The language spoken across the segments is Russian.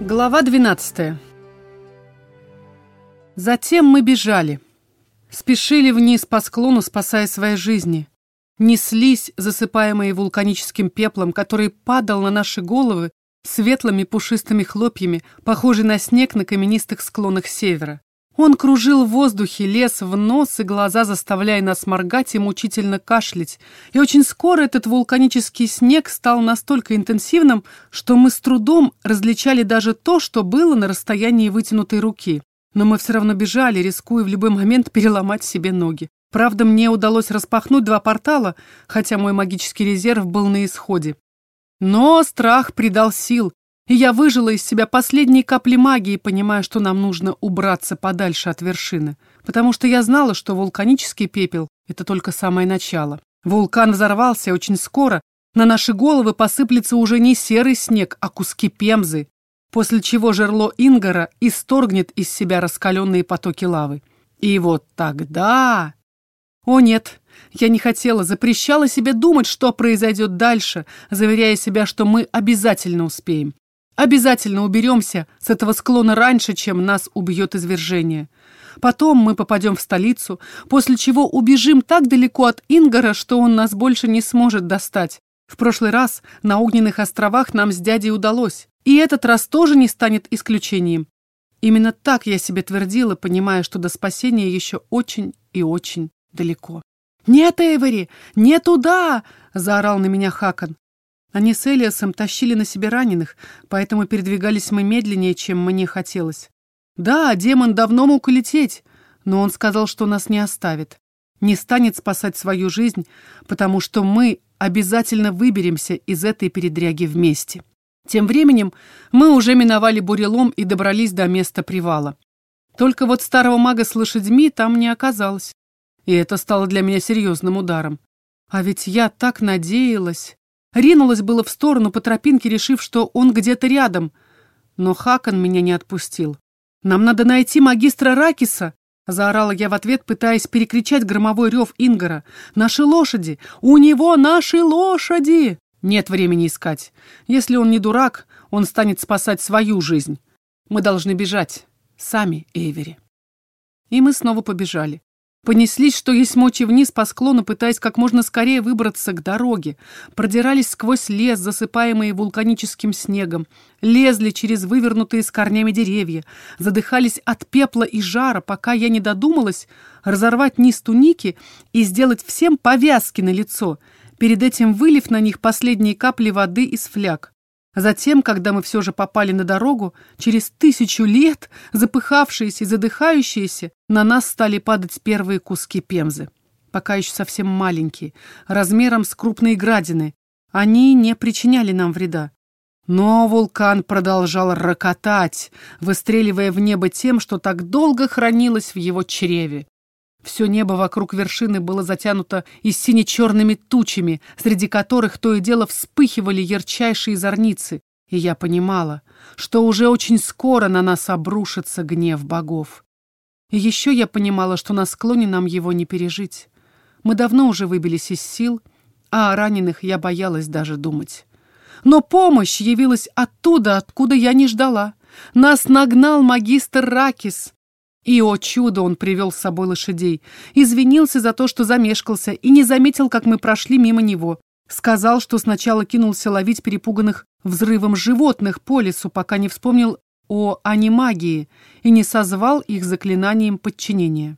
Глава 12 Затем мы бежали. Спешили вниз по склону, спасая свои жизни. Неслись, засыпаемые вулканическим пеплом, который падал на наши головы светлыми пушистыми хлопьями, похожий на снег на каменистых склонах севера. Он кружил в воздухе, лез в нос и глаза, заставляя нас моргать и мучительно кашлять. И очень скоро этот вулканический снег стал настолько интенсивным, что мы с трудом различали даже то, что было на расстоянии вытянутой руки. Но мы все равно бежали, рискуя в любой момент переломать себе ноги. Правда, мне удалось распахнуть два портала, хотя мой магический резерв был на исходе. Но страх придал сил, и я выжила из себя последние капли магии, понимая, что нам нужно убраться подальше от вершины, потому что я знала, что вулканический пепел — это только самое начало. Вулкан взорвался очень скоро, на наши головы посыплется уже не серый снег, а куски пемзы, после чего жерло Ингара исторгнет из себя раскаленные потоки лавы. И вот тогда... О нет, я не хотела, запрещала себе думать, что произойдет дальше, заверяя себя, что мы обязательно успеем. Обязательно уберемся с этого склона раньше, чем нас убьет извержение. Потом мы попадем в столицу, после чего убежим так далеко от Ингара, что он нас больше не сможет достать. В прошлый раз на Огненных островах нам с дядей удалось, и этот раз тоже не станет исключением. Именно так я себе твердила, понимая, что до спасения еще очень и очень далеко. «Нет, Эйвери, не туда!» — заорал на меня Хакан. Они с Элиасом тащили на себе раненых, поэтому передвигались мы медленнее, чем мне хотелось. Да, демон давно мог улететь, но он сказал, что нас не оставит. Не станет спасать свою жизнь, потому что мы обязательно выберемся из этой передряги вместе. Тем временем мы уже миновали бурелом и добрались до места привала. Только вот старого мага с лошадьми там не оказалось. И это стало для меня серьезным ударом. А ведь я так надеялась. Ринулась было в сторону по тропинке, решив, что он где-то рядом. Но Хакан меня не отпустил. «Нам надо найти магистра Ракиса!» Заорала я в ответ, пытаясь перекричать громовой рев Ингара. «Наши лошади! У него наши лошади!» Нет времени искать. Если он не дурак, он станет спасать свою жизнь. Мы должны бежать. Сами, Эйвери. И мы снова побежали. Понеслись, что есть мочи вниз по склону, пытаясь как можно скорее выбраться к дороге. Продирались сквозь лес, засыпаемый вулканическим снегом. Лезли через вывернутые с корнями деревья. Задыхались от пепла и жара, пока я не додумалась разорвать низ туники и сделать всем повязки на лицо, перед этим вылив на них последние капли воды из фляг. Затем, когда мы все же попали на дорогу, через тысячу лет, запыхавшиеся и задыхающиеся, на нас стали падать первые куски пемзы. Пока еще совсем маленькие, размером с крупные градины. Они не причиняли нам вреда. Но вулкан продолжал рокотать, выстреливая в небо тем, что так долго хранилось в его чреве. Все небо вокруг вершины было затянуто и сине-черными тучами, среди которых то и дело вспыхивали ярчайшие зорницы, и я понимала, что уже очень скоро на нас обрушится гнев богов. И еще я понимала, что на склоне нам его не пережить. Мы давно уже выбились из сил, а о раненых я боялась даже думать. Но помощь явилась оттуда, откуда я не ждала. Нас нагнал магистр Ракис, и, о чудо, он привел с собой лошадей. Извинился за то, что замешкался, и не заметил, как мы прошли мимо него. Сказал, что сначала кинулся ловить перепуганных взрывом животных по лесу, пока не вспомнил о анимагии и не созвал их заклинанием подчинения.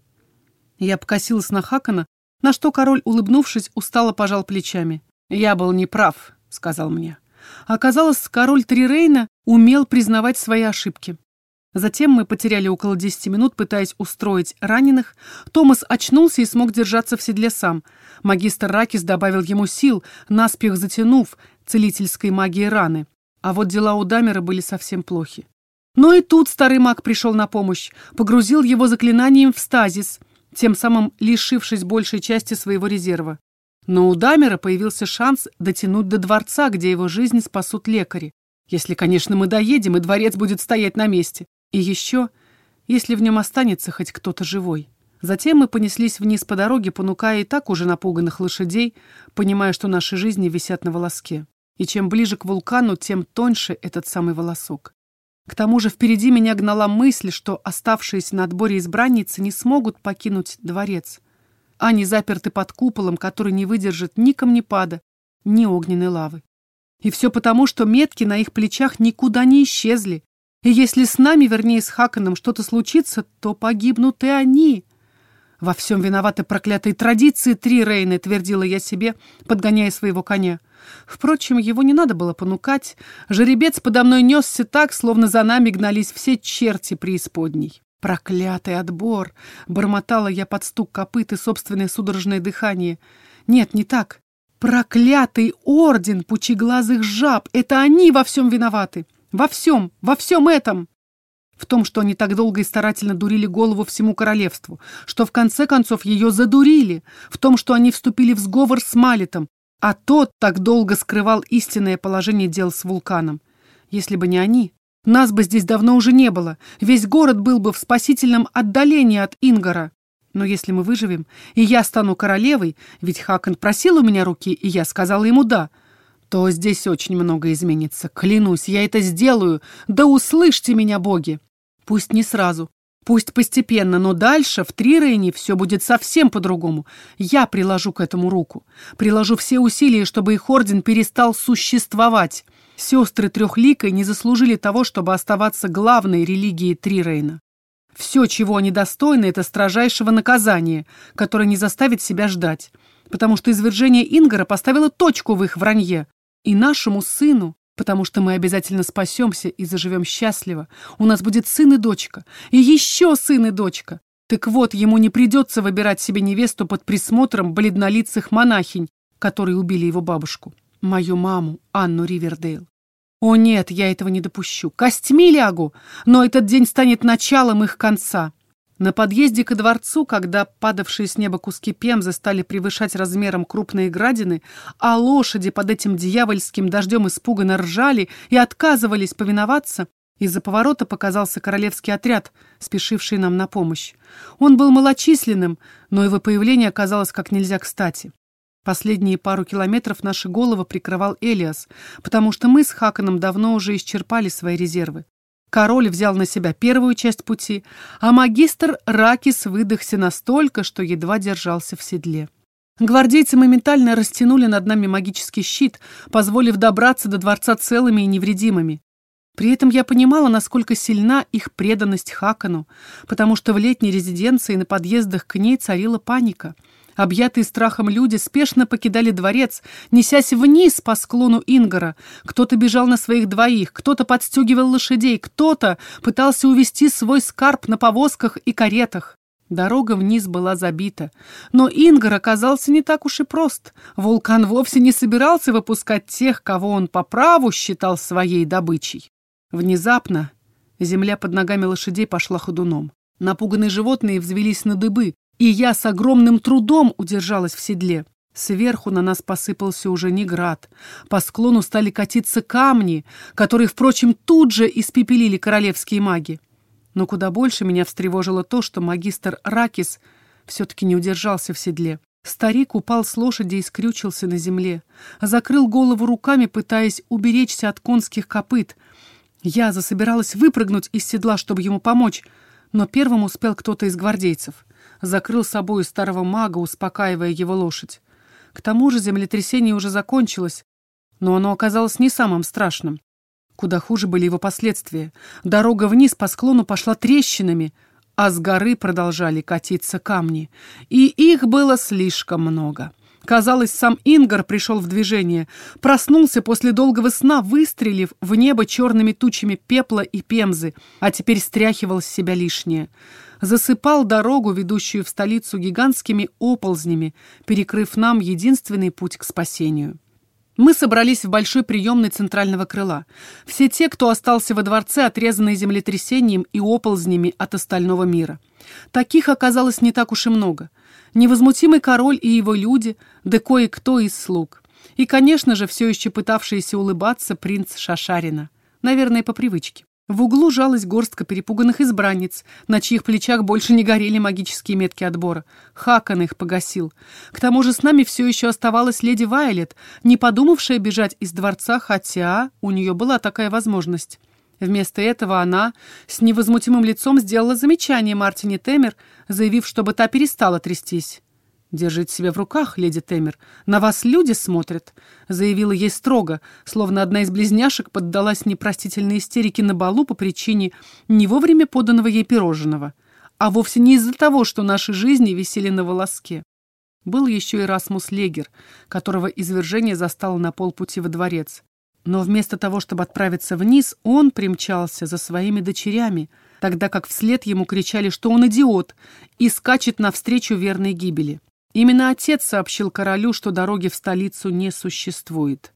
Я покосилась на Хакана, на что король, улыбнувшись, устало пожал плечами. «Я был неправ», — сказал мне. Оказалось, король Трирейна умел признавать свои ошибки. Затем мы потеряли около 10 минут, пытаясь устроить раненых. Томас очнулся и смог держаться в седле сам. Магистр Ракис добавил ему сил, наспех затянув целительской магией раны. А вот дела у Дамера были совсем плохи. Но и тут старый маг пришел на помощь, погрузил его заклинанием в стазис, тем самым лишившись большей части своего резерва. Но у Дамера появился шанс дотянуть до дворца, где его жизнь спасут лекари. Если, конечно, мы доедем, и дворец будет стоять на месте. И еще, если в нем останется хоть кто-то живой. Затем мы понеслись вниз по дороге, понукая и так уже напуганных лошадей, понимая, что наши жизни висят на волоске. И чем ближе к вулкану, тем тоньше этот самый волосок. К тому же впереди меня гнала мысль, что оставшиеся на отборе избранницы не смогут покинуть дворец. Они заперты под куполом, который не выдержит ни камнепада, ни огненной лавы. И все потому, что метки на их плечах никуда не исчезли. И если с нами, вернее, с Хаканом, что-то случится, то погибнут и они. Во всем виноваты проклятые традиции три Рейны, твердила я себе, подгоняя своего коня. Впрочем, его не надо было понукать. Жеребец подо мной несся так, словно за нами гнались все черти преисподней. «Проклятый отбор!» — бормотала я под стук копыт и собственное судорожное дыхание. «Нет, не так. Проклятый орден пучеглазых жаб! Это они во всем виноваты! Во всем! Во всем этом!» В том, что они так долго и старательно дурили голову всему королевству, что в конце концов ее задурили, в том, что они вступили в сговор с Малитом, а тот так долго скрывал истинное положение дел с вулканом. Если бы не они, нас бы здесь давно уже не было. Весь город был бы в спасительном отдалении от Ингара. Но если мы выживем, и я стану королевой, ведь Хакон просил у меня руки, и я сказала ему «да», то здесь очень много изменится. Клянусь, я это сделаю. Да услышьте меня, боги! Пусть не сразу, Пусть постепенно, но дальше, в Трирейне, все будет совсем по-другому. Я приложу к этому руку. Приложу все усилия, чтобы их орден перестал существовать. Сестры Трехликой не заслужили того, чтобы оставаться главной религией Трирейна. Все, чего они достойны, это строжайшего наказания, которое не заставит себя ждать. Потому что извержение Ингара поставило точку в их вранье. И нашему сыну потому что мы обязательно спасемся и заживем счастливо. У нас будет сын и дочка, и еще сын и дочка. Так вот, ему не придется выбирать себе невесту под присмотром бледнолицых монахинь, которые убили его бабушку, мою маму, Анну Ривердейл. О нет, я этого не допущу. Костьми лягу, но этот день станет началом их конца. На подъезде ко дворцу, когда падавшие с неба куски пемзы стали превышать размером крупные градины, а лошади под этим дьявольским дождем испуганно ржали и отказывались повиноваться, из-за поворота показался королевский отряд, спешивший нам на помощь. Он был малочисленным, но его появление оказалось как нельзя кстати. Последние пару километров наши головы прикрывал Элиас, потому что мы с Хаканом давно уже исчерпали свои резервы. Король взял на себя первую часть пути, а магистр Ракис выдохся настолько, что едва держался в седле. Гвардейцы моментально растянули над нами магический щит, позволив добраться до дворца целыми и невредимыми. При этом я понимала, насколько сильна их преданность Хакану, потому что в летней резиденции на подъездах к ней царила паника — Объятые страхом люди спешно покидали дворец, несясь вниз по склону Ингара. Кто-то бежал на своих двоих, кто-то подстегивал лошадей, кто-то пытался увести свой скарб на повозках и каретах. Дорога вниз была забита. Но Ингар оказался не так уж и прост. Вулкан вовсе не собирался выпускать тех, кого он по праву считал своей добычей. Внезапно земля под ногами лошадей пошла ходуном. Напуганные животные взвелись на дыбы, и я с огромным трудом удержалась в седле. Сверху на нас посыпался уже не град. По склону стали катиться камни, которые, впрочем, тут же испепелили королевские маги. Но куда больше меня встревожило то, что магистр Ракис все-таки не удержался в седле. Старик упал с лошади и скрючился на земле. Закрыл голову руками, пытаясь уберечься от конских копыт. Я засобиралась выпрыгнуть из седла, чтобы ему помочь, но первым успел кто-то из гвардейцев закрыл собой старого мага, успокаивая его лошадь. К тому же землетрясение уже закончилось, но оно оказалось не самым страшным. Куда хуже были его последствия. Дорога вниз по склону пошла трещинами, а с горы продолжали катиться камни. И их было слишком много. Казалось, сам Ингар пришел в движение, проснулся после долгого сна, выстрелив в небо черными тучами пепла и пемзы, а теперь стряхивал с себя лишнее засыпал дорогу, ведущую в столицу гигантскими оползнями, перекрыв нам единственный путь к спасению. Мы собрались в большой приемной центрального крыла. Все те, кто остался во дворце, отрезанные землетрясением и оползнями от остального мира. Таких оказалось не так уж и много. Невозмутимый король и его люди, да кое-кто из слуг. И, конечно же, все еще пытавшийся улыбаться принц Шашарина. Наверное, по привычке. В углу жалась горстка перепуганных избранниц, на чьих плечах больше не горели магические метки отбора. Хакан их погасил. К тому же с нами все еще оставалась леди Вайлет, не подумавшая бежать из дворца, хотя у нее была такая возможность. Вместо этого она с невозмутимым лицом сделала замечание Мартине Темер, заявив, чтобы та перестала трястись. «Держите себя в руках, леди Темер. На вас люди смотрят», — заявила ей строго, словно одна из близняшек поддалась непростительной истерике на балу по причине не вовремя поданного ей пирожного, а вовсе не из-за того, что наши жизни висели на волоске. Был еще и Расмус Легер, которого извержение застало на полпути во дворец. Но вместо того, чтобы отправиться вниз, он примчался за своими дочерями, тогда как вслед ему кричали, что он идиот и скачет навстречу верной гибели. Именно отец сообщил королю, что дороги в столицу не существует.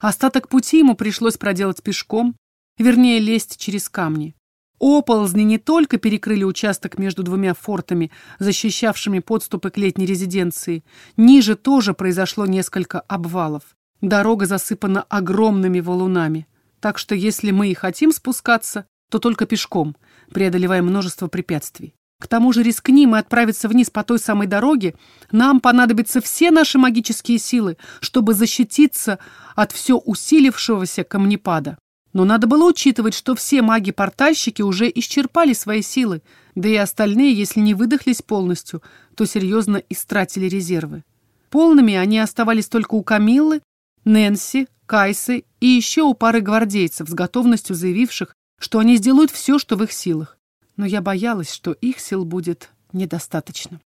Остаток пути ему пришлось проделать пешком, вернее, лезть через камни. Оползни не только перекрыли участок между двумя фортами, защищавшими подступы к летней резиденции, ниже тоже произошло несколько обвалов. Дорога засыпана огромными валунами, так что если мы и хотим спускаться, то только пешком, преодолевая множество препятствий. К тому же рискни мы отправиться вниз по той самой дороге, нам понадобятся все наши магические силы, чтобы защититься от все усилившегося камнепада. Но надо было учитывать, что все маги-портальщики уже исчерпали свои силы, да и остальные, если не выдохлись полностью, то серьезно истратили резервы. Полными они оставались только у Камиллы, Нэнси, Кайсы и еще у пары гвардейцев с готовностью заявивших, что они сделают все, что в их силах но я боялась, что их сил будет недостаточно.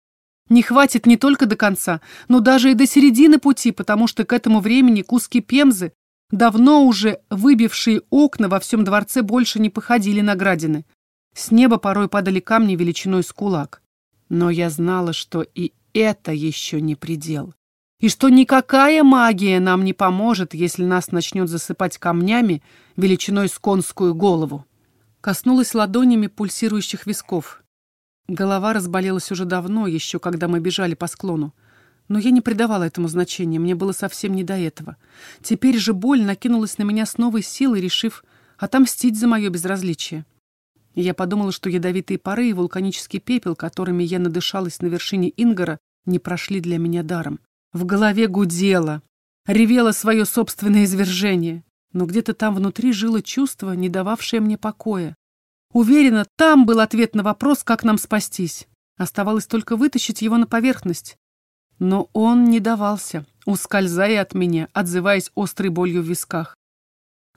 Не хватит не только до конца, но даже и до середины пути, потому что к этому времени куски пемзы, давно уже выбившие окна во всем дворце, больше не походили на градины. С неба порой падали камни величиной с кулак. Но я знала, что и это еще не предел. И что никакая магия нам не поможет, если нас начнет засыпать камнями величиной с конскую голову. Коснулась ладонями пульсирующих висков. Голова разболелась уже давно, еще когда мы бежали по склону. Но я не придавала этому значения, мне было совсем не до этого. Теперь же боль накинулась на меня с новой силой, решив отомстить за мое безразличие. Я подумала, что ядовитые пары и вулканический пепел, которыми я надышалась на вершине Ингара, не прошли для меня даром. В голове гудело, ревело свое собственное извержение но где-то там внутри жило чувство, не дававшее мне покоя. Уверена, там был ответ на вопрос, как нам спастись. Оставалось только вытащить его на поверхность. Но он не давался, ускользая от меня, отзываясь острой болью в висках.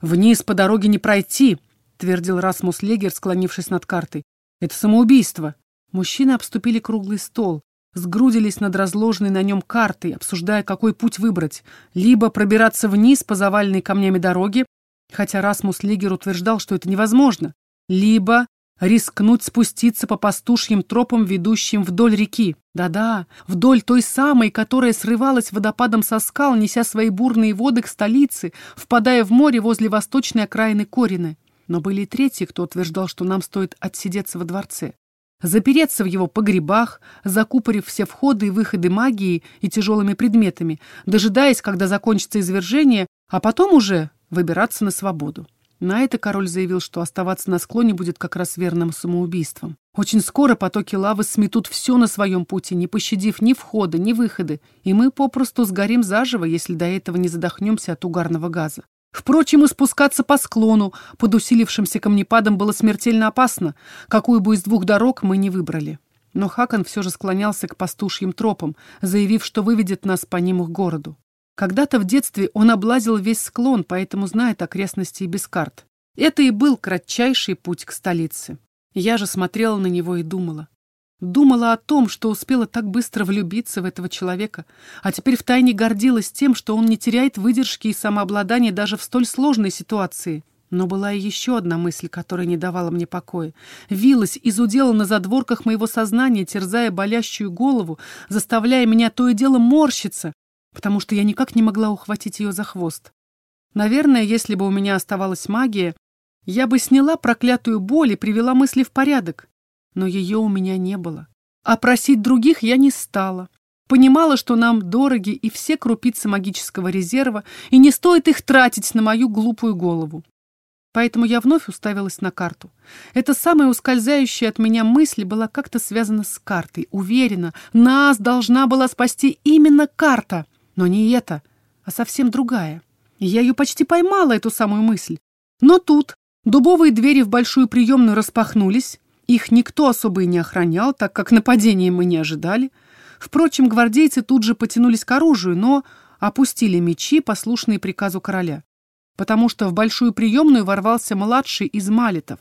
«Вниз по дороге не пройти», — твердил Расмус Легер, склонившись над картой. «Это самоубийство». Мужчины обступили круглый стол сгрудились над разложенной на нем картой, обсуждая, какой путь выбрать. Либо пробираться вниз по заваленной камнями дороге, хотя Расмус Лигер утверждал, что это невозможно, либо рискнуть спуститься по пастушьим тропам, ведущим вдоль реки. Да-да, вдоль той самой, которая срывалась водопадом со скал, неся свои бурные воды к столице, впадая в море возле восточной окраины Корины. Но были и третьи, кто утверждал, что нам стоит отсидеться во дворце запереться в его погребах, закупорив все входы и выходы магии и тяжелыми предметами, дожидаясь, когда закончится извержение, а потом уже выбираться на свободу. На это король заявил, что оставаться на склоне будет как раз верным самоубийством. Очень скоро потоки лавы сметут все на своем пути, не пощадив ни входа, ни выхода, и мы попросту сгорим заживо, если до этого не задохнемся от угарного газа. Впрочем, и спускаться по склону под усилившимся камнепадом было смертельно опасно, какую бы из двух дорог мы не выбрали. Но Хакон все же склонялся к пастушьим тропам, заявив, что выведет нас по ним к городу. Когда-то в детстве он облазил весь склон, поэтому знает окрестности и без карт. Это и был кратчайший путь к столице. Я же смотрела на него и думала. Думала о том, что успела так быстро влюбиться в этого человека, а теперь втайне гордилась тем, что он не теряет выдержки и самообладания даже в столь сложной ситуации. Но была и еще одна мысль, которая не давала мне покоя. Вилась, изудела на задворках моего сознания, терзая болящую голову, заставляя меня то и дело морщиться, потому что я никак не могла ухватить ее за хвост. Наверное, если бы у меня оставалась магия, я бы сняла проклятую боль и привела мысли в порядок но ее у меня не было. А просить других я не стала. Понимала, что нам дороги и все крупицы магического резерва, и не стоит их тратить на мою глупую голову. Поэтому я вновь уставилась на карту. Эта самая ускользающая от меня мысль была как-то связана с картой. Уверена, нас должна была спасти именно карта. Но не эта, а совсем другая. И я ее почти поймала, эту самую мысль. Но тут Дубовые двери в большую приемную распахнулись. Их никто особо и не охранял, так как нападения мы не ожидали. Впрочем, гвардейцы тут же потянулись к оружию, но опустили мечи, послушные приказу короля. Потому что в большую приемную ворвался младший из малитов.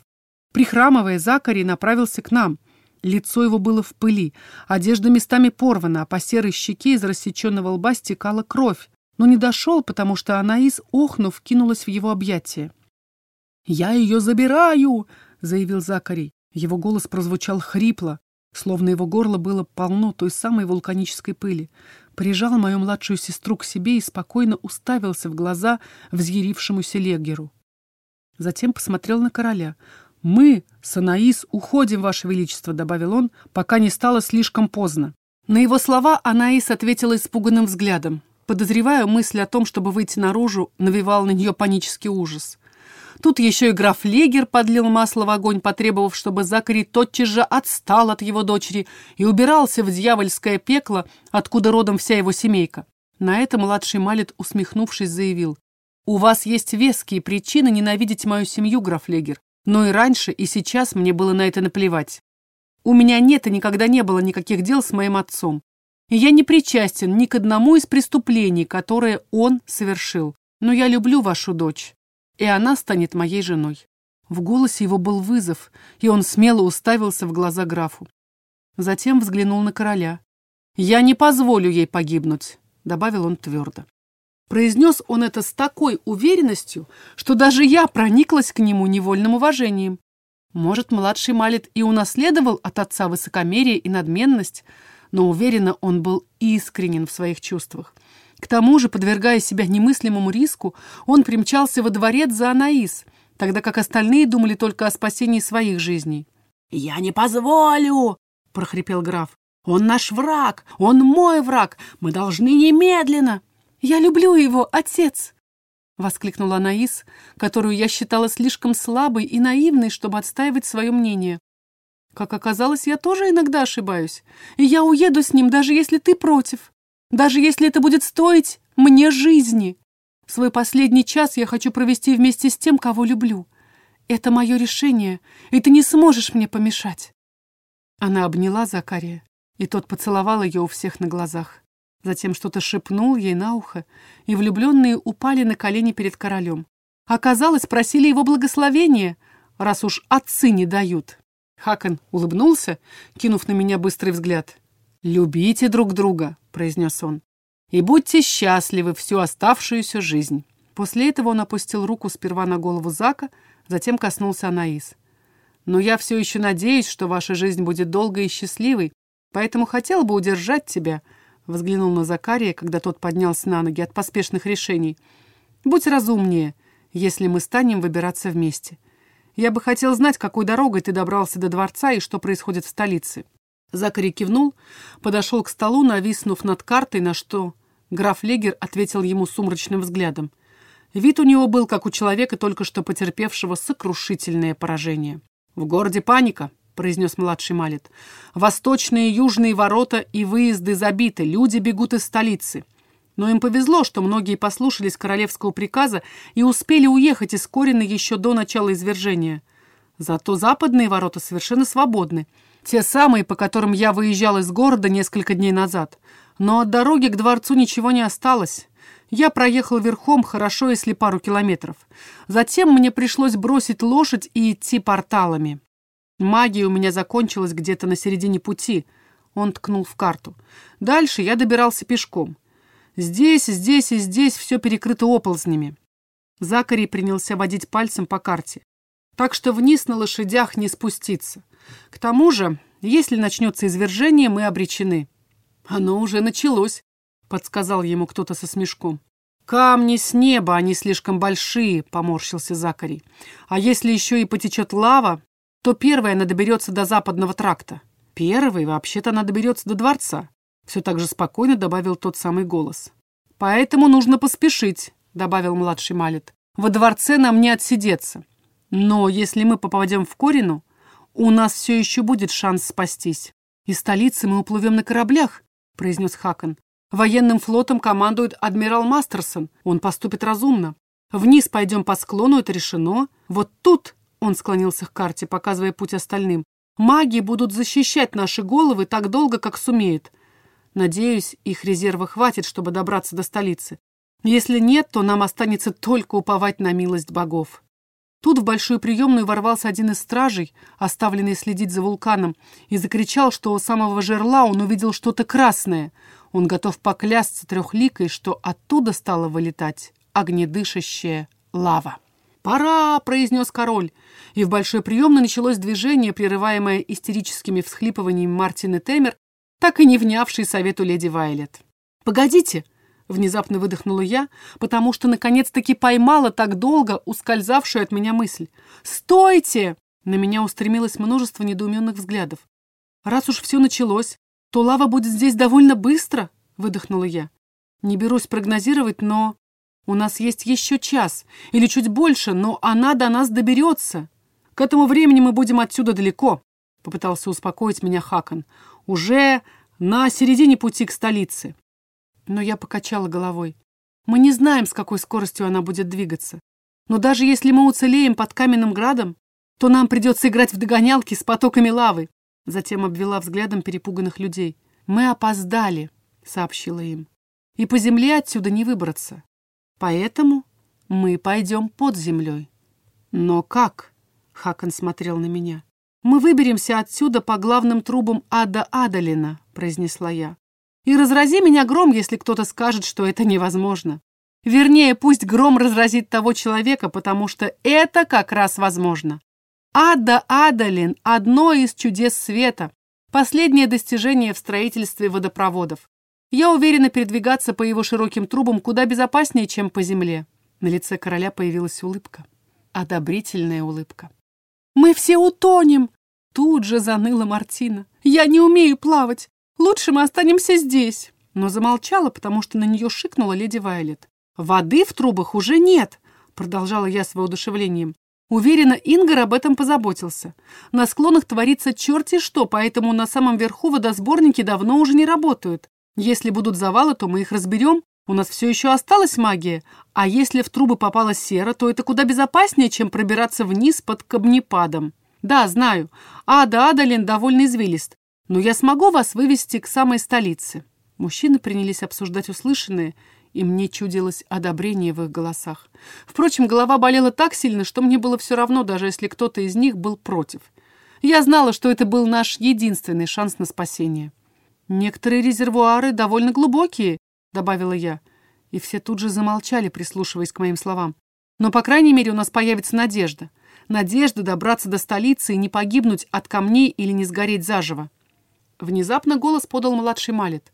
Прихрамывая, Закари направился к нам. Лицо его было в пыли, одежда местами порвана, а по серой щеке из рассеченного лба стекала кровь. Но не дошел, потому что Анаис, охнув, кинулась в его объятия. «Я ее забираю!» — заявил Закари. Его голос прозвучал хрипло, словно его горло было полно той самой вулканической пыли. Прижал мою младшую сестру к себе и спокойно уставился в глаза взъярившемуся Легеру. Затем посмотрел на короля. «Мы, Санаис, уходим, Ваше Величество», — добавил он, пока не стало слишком поздно. На его слова Анаис ответила испуганным взглядом. Подозреваю, мысль о том, чтобы выйти наружу, навевал на нее панический ужас. Тут еще и граф Легер подлил масло в огонь, потребовав, чтобы Закари тотчас же отстал от его дочери и убирался в дьявольское пекло, откуда родом вся его семейка. На это младший Малет, усмехнувшись, заявил. «У вас есть веские причины ненавидеть мою семью, граф Легер. Но и раньше, и сейчас мне было на это наплевать. У меня нет и никогда не было никаких дел с моим отцом. И я не причастен ни к одному из преступлений, которые он совершил. Но я люблю вашу дочь и она станет моей женой». В голосе его был вызов, и он смело уставился в глаза графу. Затем взглянул на короля. «Я не позволю ей погибнуть», — добавил он твердо. Произнес он это с такой уверенностью, что даже я прониклась к нему невольным уважением. Может, младший Малет и унаследовал от отца высокомерие и надменность, но уверенно он был искренен в своих чувствах. К тому же, подвергая себя немыслимому риску, он примчался во дворец за Анаис, тогда как остальные думали только о спасении своих жизней. «Я не позволю!» — прохрипел граф. «Он наш враг! Он мой враг! Мы должны немедленно!» «Я люблю его, отец!» — воскликнула Анаис, которую я считала слишком слабой и наивной, чтобы отстаивать свое мнение. «Как оказалось, я тоже иногда ошибаюсь, и я уеду с ним, даже если ты против даже если это будет стоить мне жизни. Свой последний час я хочу провести вместе с тем, кого люблю. Это мое решение, и ты не сможешь мне помешать». Она обняла Закария, и тот поцеловал ее у всех на глазах. Затем что-то шепнул ей на ухо, и влюбленные упали на колени перед королем. Оказалось, просили его благословения, раз уж отцы не дают. Хакон улыбнулся, кинув на меня быстрый взгляд. «Любите друг друга», — произнес он, — «и будьте счастливы всю оставшуюся жизнь». После этого он опустил руку сперва на голову Зака, затем коснулся Анаис. «Но я все еще надеюсь, что ваша жизнь будет долгой и счастливой, поэтому хотел бы удержать тебя», — взглянул на Закария, когда тот поднялся на ноги от поспешных решений. «Будь разумнее, если мы станем выбираться вместе. Я бы хотел знать, какой дорогой ты добрался до дворца и что происходит в столице». Закари кивнул, подошел к столу, нависнув над картой, на что граф Легер ответил ему сумрачным взглядом. Вид у него был, как у человека, только что потерпевшего сокрушительное поражение. «В городе паника», — произнес младший Малет. «Восточные и южные ворота и выезды забиты, люди бегут из столицы». Но им повезло, что многие послушались королевского приказа и успели уехать из Корина еще до начала извержения. Зато западные ворота совершенно свободны — те самые, по которым я выезжал из города несколько дней назад. Но от дороги к дворцу ничего не осталось. Я проехал верхом хорошо, если пару километров. Затем мне пришлось бросить лошадь и идти порталами. Магия у меня закончилась где-то на середине пути. Он ткнул в карту. Дальше я добирался пешком. Здесь, здесь и здесь все перекрыто оползнями. Закари принялся водить пальцем по карте. Так что вниз на лошадях не спуститься. К тому же, если начнется извержение, мы обречены. Оно уже началось, подсказал ему кто-то со смешком. «Камни с неба, они слишком большие», — поморщился Закари. «А если еще и потечет лава, то первая она доберется до западного тракта. Первой, вообще-то, она доберется до дворца», — все так же спокойно добавил тот самый голос. «Поэтому нужно поспешить», — добавил младший Малет. «Во дворце нам не отсидеться. Но если мы попадем в Корину, «У нас все еще будет шанс спастись. Из столицы мы уплывем на кораблях», — произнес Хакон. «Военным флотом командует адмирал Мастерсон. Он поступит разумно. Вниз пойдем по склону, это решено. Вот тут Он склонился к карте, показывая путь остальным. «Маги будут защищать наши головы так долго, как сумеют. Надеюсь, их резерва хватит, чтобы добраться до столицы. Если нет, то нам останется только уповать на милость богов». Тут в большую приемную ворвался один из стражей, оставленный следить за вулканом, и закричал, что у самого жерла он увидел что-то красное. Он готов поклясться трехликой, что оттуда стала вылетать огнедышащая лава. «Пора!» — произнес король. И в большой приемной началось движение, прерываемое истерическими всхлипываниями Мартины Темер, так и не внявшей совету леди Вайлет. «Погодите!» — внезапно выдохнула я, потому что наконец-таки поймала так долго ускользавшую от меня мысль. «Стойте!» На меня устремилось множество недоуменных взглядов. «Раз уж все началось, то лава будет здесь довольно быстро», — выдохнула я. «Не берусь прогнозировать, но у нас есть еще час или чуть больше, но она до нас доберется. К этому времени мы будем отсюда далеко», — попытался успокоить меня Хакон. «Уже на середине пути к столице». Но я покачала головой. Мы не знаем, с какой скоростью она будет двигаться. Но даже если мы уцелеем под каменным градом, то нам придется играть в догонялки с потоками лавы. Затем обвела взглядом перепуганных людей. «Мы опоздали», — сообщила им. «И по земле отсюда не выбраться. Поэтому мы пойдем под землей». «Но как?» — Хакон смотрел на меня. «Мы выберемся отсюда по главным трубам Ада Адалина», — произнесла я. И разрази меня гром, если кто-то скажет, что это невозможно. Вернее, пусть гром разразит того человека, потому что это как раз возможно. Ада Адалин – одно из чудес света, последнее достижение в строительстве водопроводов. Я уверена передвигаться по его широким трубам куда безопаснее, чем по земле. На лице короля появилась улыбка. Одобрительная улыбка. «Мы все утонем!» Тут же заныла Мартина. «Я не умею плавать. Лучше мы останемся здесь». Но замолчала, потому что на нее шикнула леди Вайлет. «Воды в трубах уже нет», — продолжала я с воодушевлением. Уверена, Ингар об этом позаботился. На склонах творится черти что, поэтому на самом верху водосборники давно уже не работают. Если будут завалы, то мы их разберем. У нас все еще осталась магия. А если в трубы попала сера, то это куда безопаснее, чем пробираться вниз под камнепадом. Да, знаю. Ада Адалин довольно извилист. Но я смогу вас вывести к самой столице». Мужчины принялись обсуждать услышанное, и мне чудилось одобрение в их голосах. Впрочем, голова болела так сильно, что мне было все равно, даже если кто-то из них был против. Я знала, что это был наш единственный шанс на спасение. «Некоторые резервуары довольно глубокие», — добавила я. И все тут же замолчали, прислушиваясь к моим словам. «Но, по крайней мере, у нас появится надежда. Надежда добраться до столицы и не погибнуть от камней или не сгореть заживо». Внезапно голос подал младший Малет.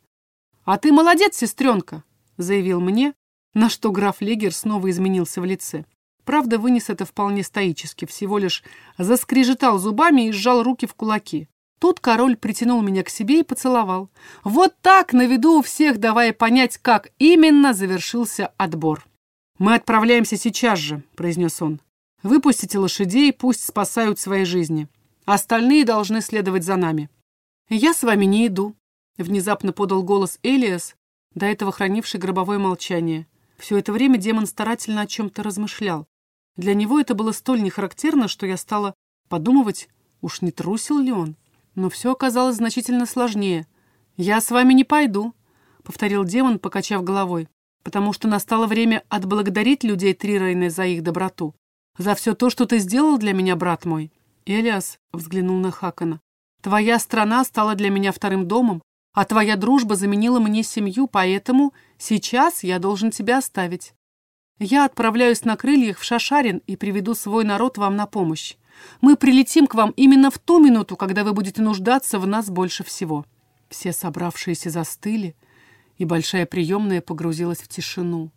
«А ты молодец, сестренка!» — заявил мне, на что граф Легер снова изменился в лице. Правда, вынес это вполне стоически, всего лишь заскрежетал зубами и сжал руки в кулаки. Тут король притянул меня к себе и поцеловал. Вот так, на виду у всех, давая понять, как именно завершился отбор. «Мы отправляемся сейчас же», — произнес он. «Выпустите лошадей, пусть спасают свои жизни. Остальные должны следовать за нами». «Я с вами не иду», — внезапно подал голос Элиас, до этого хранивший гробовое молчание. Все это время демон старательно о чем-то размышлял. Для него это было столь нехарактерно, что я стала подумывать, уж не трусил ли он. Но все оказалось значительно сложнее. «Я с вами не пойду», — повторил демон, покачав головой, «потому что настало время отблагодарить людей Трирайны за их доброту. За все то, что ты сделал для меня, брат мой». Элиас взглянул на Хакана. Твоя страна стала для меня вторым домом, а твоя дружба заменила мне семью, поэтому сейчас я должен тебя оставить. Я отправляюсь на крыльях в Шашарин и приведу свой народ вам на помощь. Мы прилетим к вам именно в ту минуту, когда вы будете нуждаться в нас больше всего». Все собравшиеся застыли, и большая приемная погрузилась в тишину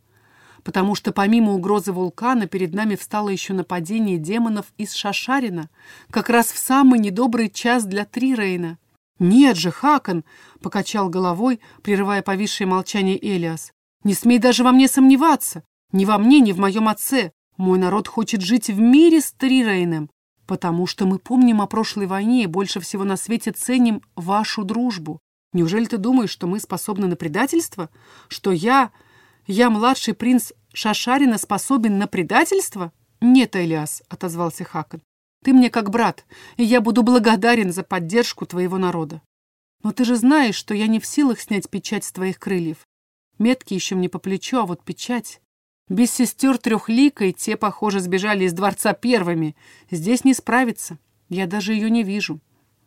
потому что помимо угрозы вулкана перед нами встало еще нападение демонов из Шашарина, как раз в самый недобрый час для Трирейна. «Нет же, Хакон!» — покачал головой, прерывая повисшее молчание Элиас. «Не смей даже во мне сомневаться! Ни во мне, ни в моем отце! Мой народ хочет жить в мире с Трирейном, потому что мы помним о прошлой войне и больше всего на свете ценим вашу дружбу. Неужели ты думаешь, что мы способны на предательство? Что я, я, младший принц Шашарина, способен на предательство? Нет, Элиас, отозвался Хакон. Ты мне как брат, и я буду благодарен за поддержку твоего народа. Но ты же знаешь, что я не в силах снять печать с твоих крыльев. Метки еще мне по плечу, а вот печать... Без сестер трехликой те, похоже, сбежали из дворца первыми. Здесь не справиться. Я даже ее не вижу.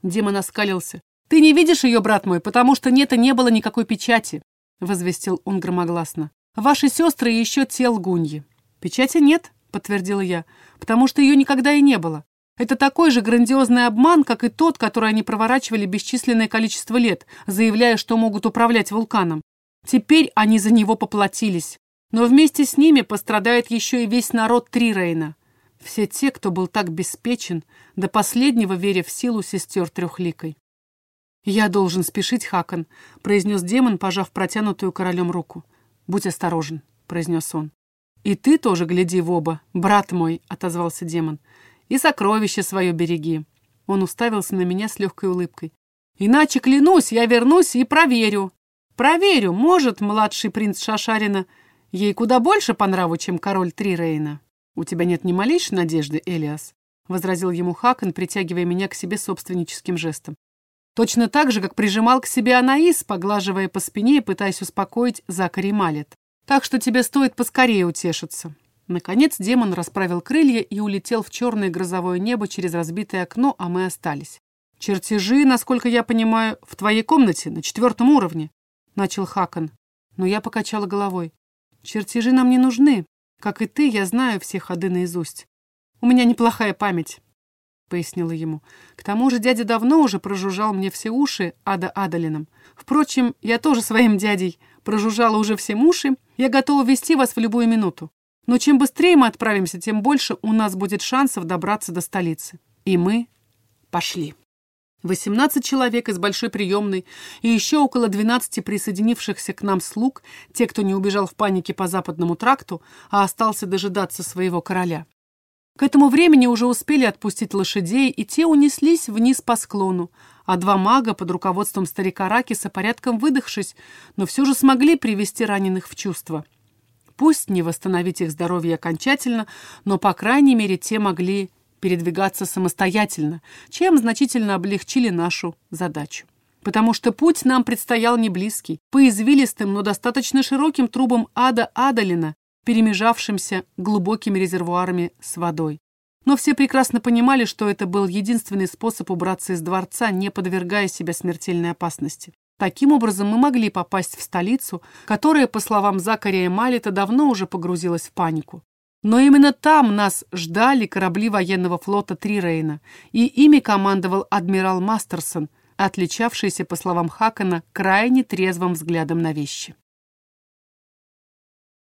Демон оскалился. «Ты не видишь ее, брат мой, потому что нет и не было никакой печати», — возвестил он громогласно. «Ваши сестры еще те лгуньи». «Печати нет», — подтвердила я, «потому что ее никогда и не было. Это такой же грандиозный обман, как и тот, который они проворачивали бесчисленное количество лет, заявляя, что могут управлять вулканом. Теперь они за него поплатились. Но вместе с ними пострадает еще и весь народ Трирейна. Все те, кто был так беспечен, до последнего веря в силу сестер трехликой. «Я должен спешить, Хакон», — произнес демон, пожав протянутую королем руку. «Будь осторожен», — произнес он. «И ты тоже гляди в оба, брат мой», — отозвался демон. «И сокровище свое береги». Он уставился на меня с легкой улыбкой. «Иначе, клянусь, я вернусь и проверю. Проверю, может, младший принц Шашарина Ей куда больше по нраву, чем король Трирейна. У тебя нет ни малейшей надежды, Элиас, — возразил ему Хакон, притягивая меня к себе собственническим жестом. Точно так же, как прижимал к себе Анаис, поглаживая по спине и пытаясь успокоить Закари Малет. Так что тебе стоит поскорее утешиться. Наконец демон расправил крылья и улетел в черное грозовое небо через разбитое окно, а мы остались. «Чертежи, насколько я понимаю, в твоей комнате, на четвертом уровне», — начал Хакон. Но я покачала головой. Чертежи нам не нужны. Как и ты, я знаю все ходы наизусть. У меня неплохая память, — пояснила ему. К тому же дядя давно уже прожужжал мне все уши Ада Адалином. Впрочем, я тоже своим дядей прожужжала уже все уши. Я готова вести вас в любую минуту. Но чем быстрее мы отправимся, тем больше у нас будет шансов добраться до столицы. И мы пошли. 18 человек из большой приемной и еще около 12 присоединившихся к нам слуг, те, кто не убежал в панике по западному тракту, а остался дожидаться своего короля. К этому времени уже успели отпустить лошадей, и те унеслись вниз по склону, а два мага под руководством старика Ракиса, порядком выдохшись, но все же смогли привести раненых в чувство. Пусть не восстановить их здоровье окончательно, но, по крайней мере, те могли передвигаться самостоятельно, чем значительно облегчили нашу задачу. Потому что путь нам предстоял не близкий, по извилистым, но достаточно широким трубам ада Адалина, перемежавшимся глубокими резервуарами с водой. Но все прекрасно понимали, что это был единственный способ убраться из дворца, не подвергая себя смертельной опасности. Таким образом, мы могли попасть в столицу, которая, по словам Закария Малита, давно уже погрузилась в панику. Но именно там нас ждали корабли военного флота Трирейна, и ими командовал адмирал Мастерсон, отличавшийся, по словам Хакана, крайне трезвым взглядом на вещи.